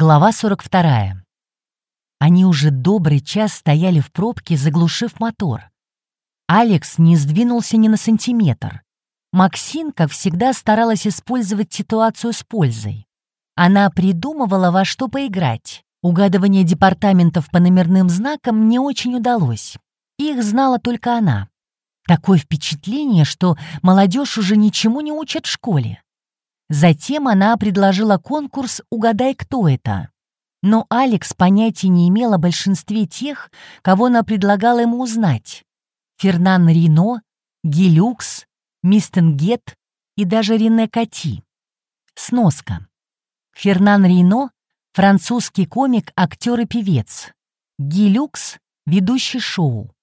Глава 42. Они уже добрый час стояли в пробке, заглушив мотор. Алекс не сдвинулся ни на сантиметр. Максин, как всегда, старалась использовать ситуацию с пользой. Она придумывала, во что поиграть. Угадывание департаментов по номерным знакам не очень удалось. Их знала только она. Такое впечатление, что молодежь уже ничему не учат в школе. Затем она предложила конкурс «Угадай, кто это». Но Алекс понятия не имел о большинстве тех, кого она предлагала ему узнать. Фернан Рино, Гелюкс, Мистенгет и даже Рене Кати. Сноска. Фернан Рино — французский комик, актер и певец. Гелюкс — ведущий шоу.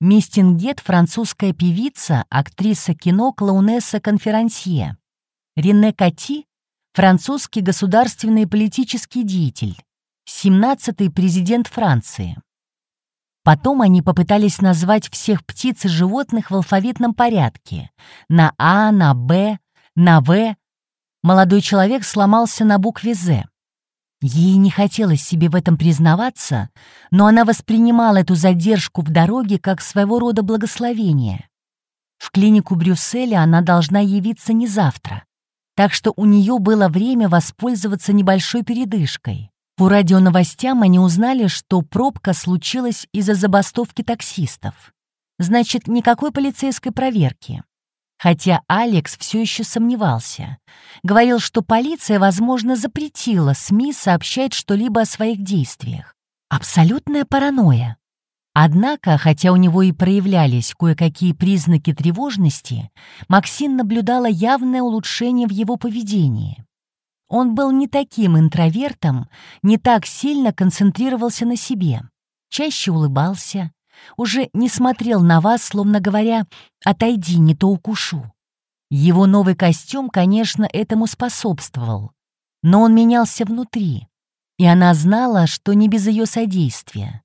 Мистингет — французская певица, актриса кино, клоунесса, конферансье. Рене Кати — французский государственный политический деятель, 17-й президент Франции. Потом они попытались назвать всех птиц и животных в алфавитном порядке. На А, на Б, на В. Молодой человек сломался на букве «З». Ей не хотелось себе в этом признаваться, но она воспринимала эту задержку в дороге как своего рода благословение. В клинику Брюсселя она должна явиться не завтра, так что у нее было время воспользоваться небольшой передышкой. По радионовостям они узнали, что пробка случилась из-за забастовки таксистов. Значит, никакой полицейской проверки. Хотя Алекс все еще сомневался. Говорил, что полиция, возможно, запретила СМИ сообщать что-либо о своих действиях. Абсолютная паранойя. Однако, хотя у него и проявлялись кое-какие признаки тревожности, Максин наблюдала явное улучшение в его поведении. Он был не таким интровертом, не так сильно концентрировался на себе, чаще улыбался, уже не смотрел на вас, словно говоря «отойди, не то укушу». Его новый костюм, конечно, этому способствовал, но он менялся внутри, и она знала, что не без ее содействия.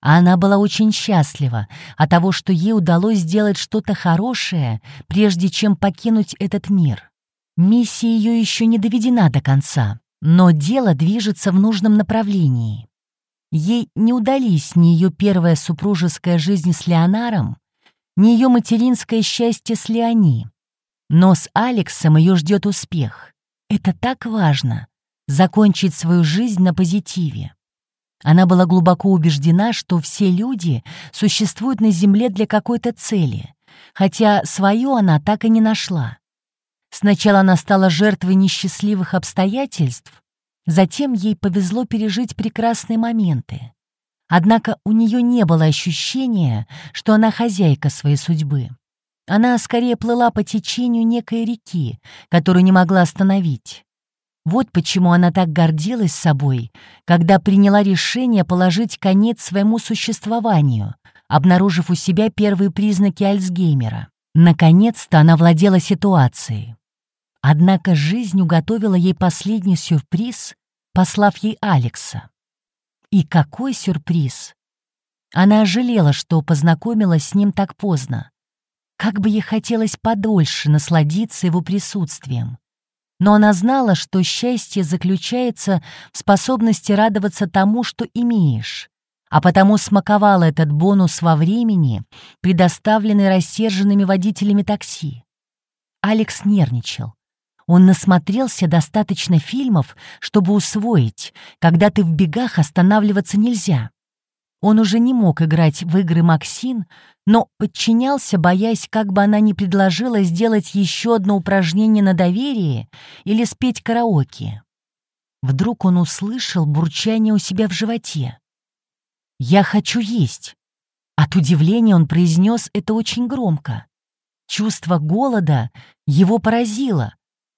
А она была очень счастлива от того, что ей удалось сделать что-то хорошее, прежде чем покинуть этот мир. Миссия ее еще не доведена до конца, но дело движется в нужном направлении. Ей не удались ни ее первая супружеская жизнь с Леонаром, ни ее материнское счастье с Леони. Но с Алексом ее ждет успех. Это так важно — закончить свою жизнь на позитиве. Она была глубоко убеждена, что все люди существуют на Земле для какой-то цели, хотя свою она так и не нашла. Сначала она стала жертвой несчастливых обстоятельств, затем ей повезло пережить прекрасные моменты. Однако у нее не было ощущения, что она хозяйка своей судьбы. Она скорее плыла по течению некой реки, которую не могла остановить. Вот почему она так гордилась собой, когда приняла решение положить конец своему существованию, обнаружив у себя первые признаки Альцгеймера. Наконец-то она владела ситуацией. Однако жизнь уготовила ей последний сюрприз, послав ей Алекса. И какой сюрприз! Она жалела, что познакомилась с ним так поздно. Как бы ей хотелось подольше насладиться его присутствием но она знала, что счастье заключается в способности радоваться тому, что имеешь, а потому смаковала этот бонус во времени, предоставленный рассерженными водителями такси. Алекс нервничал. Он насмотрелся достаточно фильмов, чтобы усвоить, когда ты в бегах останавливаться нельзя. Он уже не мог играть в игры Максин, но подчинялся, боясь, как бы она не предложила сделать еще одно упражнение на доверие или спеть караоке. Вдруг он услышал бурчание у себя в животе. «Я хочу есть». От удивления он произнес это очень громко. Чувство голода его поразило.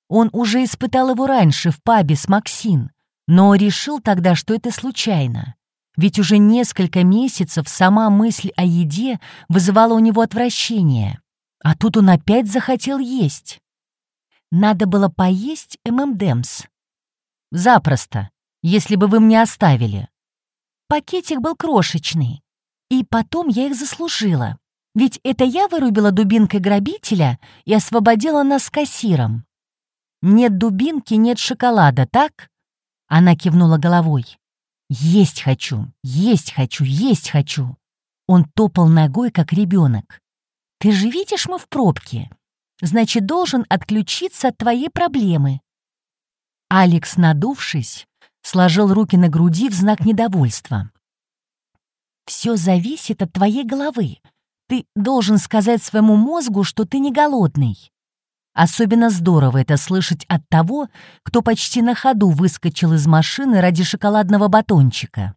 Он уже испытал его раньше в пабе с Максин, но решил тогда, что это случайно. Ведь уже несколько месяцев сама мысль о еде вызывала у него отвращение. А тут он опять захотел есть. Надо было поесть ММДМС. Запросто, если бы вы мне оставили. Пакетик был крошечный. И потом я их заслужила. Ведь это я вырубила дубинкой грабителя и освободила нас с кассиром. Нет дубинки, нет шоколада, так? Она кивнула головой. «Есть хочу, есть хочу, есть хочу!» Он топал ногой, как ребенок. «Ты же видишь, мы в пробке. Значит, должен отключиться от твоей проблемы». Алекс, надувшись, сложил руки на груди в знак недовольства. «Все зависит от твоей головы. Ты должен сказать своему мозгу, что ты не голодный. Особенно здорово это слышать от того, кто почти на ходу выскочил из машины ради шоколадного батончика.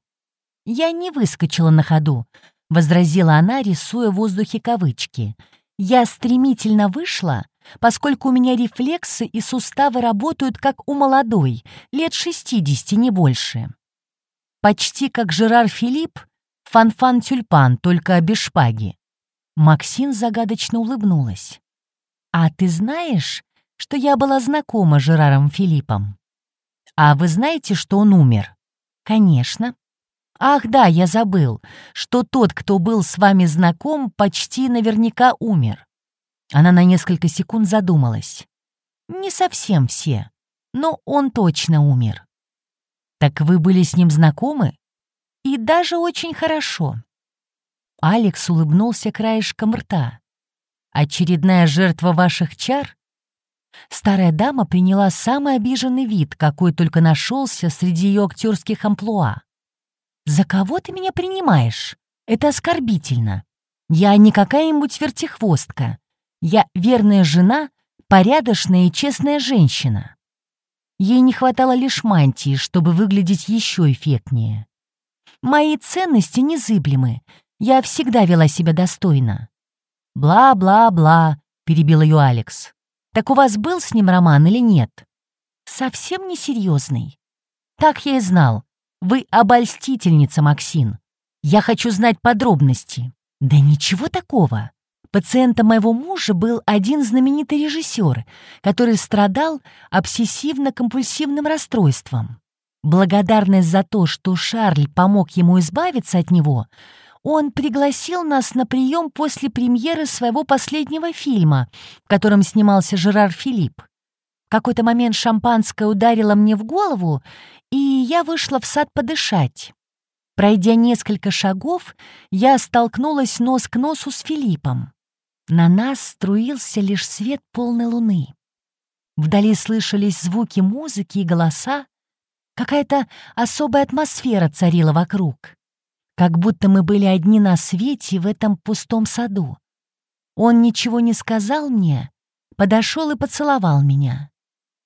«Я не выскочила на ходу», — возразила она, рисуя в воздухе кавычки. «Я стремительно вышла, поскольку у меня рефлексы и суставы работают как у молодой, лет 60, не больше. Почти как Жерар Филипп, фанфан-тюльпан, только без шпаги». Максин загадочно улыбнулась. «А ты знаешь, что я была знакома с Жераром Филиппом?» «А вы знаете, что он умер?» «Конечно». «Ах да, я забыл, что тот, кто был с вами знаком, почти наверняка умер». Она на несколько секунд задумалась. «Не совсем все, но он точно умер». «Так вы были с ним знакомы?» «И даже очень хорошо». Алекс улыбнулся краешком рта. Очередная жертва ваших чар? Старая дама приняла самый обиженный вид, какой только нашелся среди ее актерских амплуа. «За кого ты меня принимаешь? Это оскорбительно. Я не какая-нибудь вертихвостка. Я верная жена, порядочная и честная женщина». Ей не хватало лишь мантии, чтобы выглядеть еще эффектнее. «Мои ценности незыблемы. Я всегда вела себя достойно. «Бла-бла-бла», — перебил ее Алекс. «Так у вас был с ним роман или нет?» «Совсем несерьезный». «Так я и знал. Вы обольстительница, Максин. Я хочу знать подробности». «Да ничего такого. Пациентом моего мужа был один знаменитый режиссер, который страдал обсессивно-компульсивным расстройством. Благодарность за то, что Шарль помог ему избавиться от него, он пригласил нас на прием после премьеры своего последнего фильма, в котором снимался Жерар Филипп. В какой-то момент шампанское ударило мне в голову, и я вышла в сад подышать. Пройдя несколько шагов, я столкнулась нос к носу с Филиппом. На нас струился лишь свет полной луны. Вдали слышались звуки музыки и голоса. Какая-то особая атмосфера царила вокруг как будто мы были одни на свете в этом пустом саду. Он ничего не сказал мне, подошел и поцеловал меня,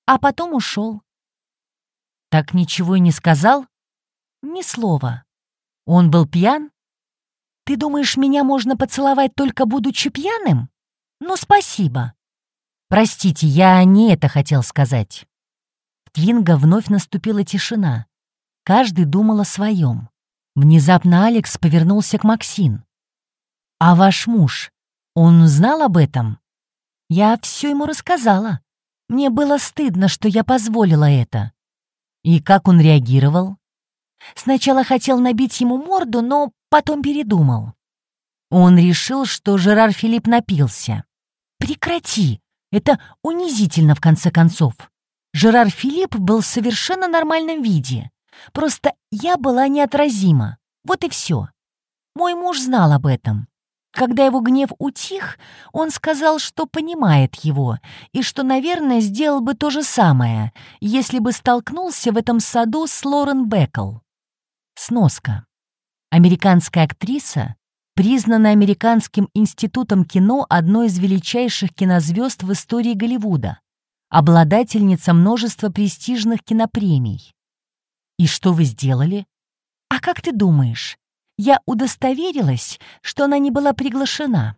а потом ушел. Так ничего и не сказал? Ни слова. Он был пьян? Ты думаешь, меня можно поцеловать только будучи пьяным? Ну, спасибо. Простите, я не это хотел сказать. В Твинго вновь наступила тишина. Каждый думал о своем. Внезапно Алекс повернулся к Максин. «А ваш муж, он знал об этом?» «Я все ему рассказала. Мне было стыдно, что я позволила это». «И как он реагировал?» «Сначала хотел набить ему морду, но потом передумал». Он решил, что Жерар Филипп напился. «Прекрати! Это унизительно, в конце концов. Жерар Филипп был в совершенно нормальном виде. Просто я была неотразима. Вот и все. Мой муж знал об этом. Когда его гнев утих, он сказал, что понимает его, и что, наверное, сделал бы то же самое, если бы столкнулся в этом саду с Лорен Беккл. Сноска. Американская актриса, признана Американским институтом кино одной из величайших кинозвезд в истории Голливуда, обладательница множества престижных кинопремий. «И что вы сделали?» «А как ты думаешь? Я удостоверилась, что она не была приглашена.